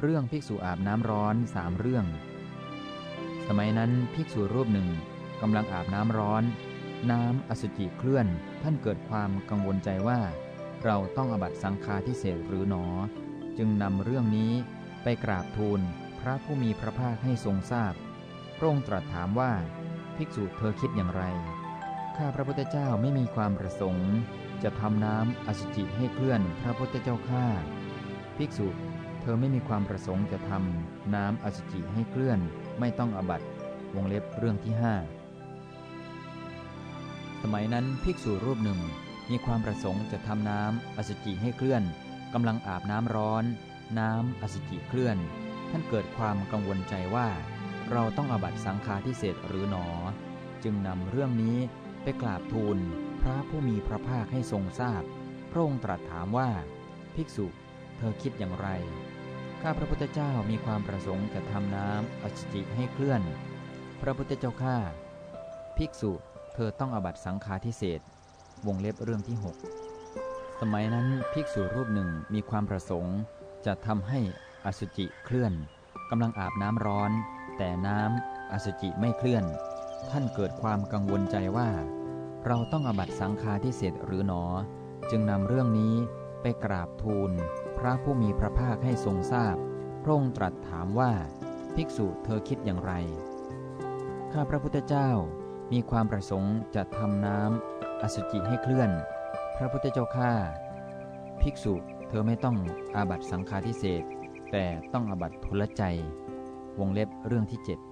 เรื่องภิกษุอาบน้ำร้อนสามเรื่อง สมัยนั้นภิกษุรูปหนึ่งกำลังอาบน้ำร้อน น้ำอสุจิเคลื่อน ท่านเกิดความกังวลใจว่า เราต้องอบัตสังฆาทิเศษหรือหนอ จึงนำเรื่องนี้ไปกราบทูลพระผู้มีพระภาคให้ทรงทราบ พระองค์ตรัสถามว่า ภิกษุเธอคิดอย่างไร ข้าพระพุทธเจ้าไม่มีความประสงค์ จะทำน้ำอสุจิให้เคลื่อนพระพุทธเจ้าข้าภิกษุ เธอไม่มีความประสงค์จะทำน้ำอสุจิให้เคลื่อนไม่ต้องอบัตวงเล็บเรื่องที่ห้าสมัยนั้นภิกษุรูปหนึ่งมีความประสงค์จะทำน้ำอสุจิให้เคลื่อนกำลังอาบน้ำร้อน น้ำอสุจิเคลื่อน ท่านเกิดความกังวลใจว่า เราต้องอบัตสังฆาทิเศษหรือหนอ จึงนำเรื่องนี้ไปกราบทูลพระผู้มีพระภาคให้ทรงทราบพระองค์ตรัสถามว่า ภิกษุ เธอคิดอย่างไร ข้าพระพุทธเจ้ามีความประสงค์จะทำน้ำอสุจิให้เคลื่อน พระพุทธเจ้าข้าภิกษุเธอต้องอบัตสังฆาทิเศษวงเล็บเรื่องที่ 6 สมัยนั้นภิกษุรูปหนึ่งมีความประสงค์ จะทำให้อสุจิเคลื่อนกำลังอาบน้ำร้อน แต่น้ำอสุจิไม่เคลื่อน ท่านเกิดความกังวลใจว่า เราต้องอบัตสังฆาทิเศษหรือหนอ จึงนำเรื่องนี้ไปกราบทูล พระผู้มีพระภาคให้ทรงทราบ พระองค์ตรัสถามว่า ภิกษุเธอคิดอย่างไร ข้าพระพุทธเจ้ามีความประสงค์จะทำน้ำอสุจิให้เคลื่อน พระพุทธเจ้าข้าภิกษุเธอไม่ต้องอาบัตสังฆาทิเศษแต่ต้องอาบัตทุลใจ วงเล็บเรื่องที่7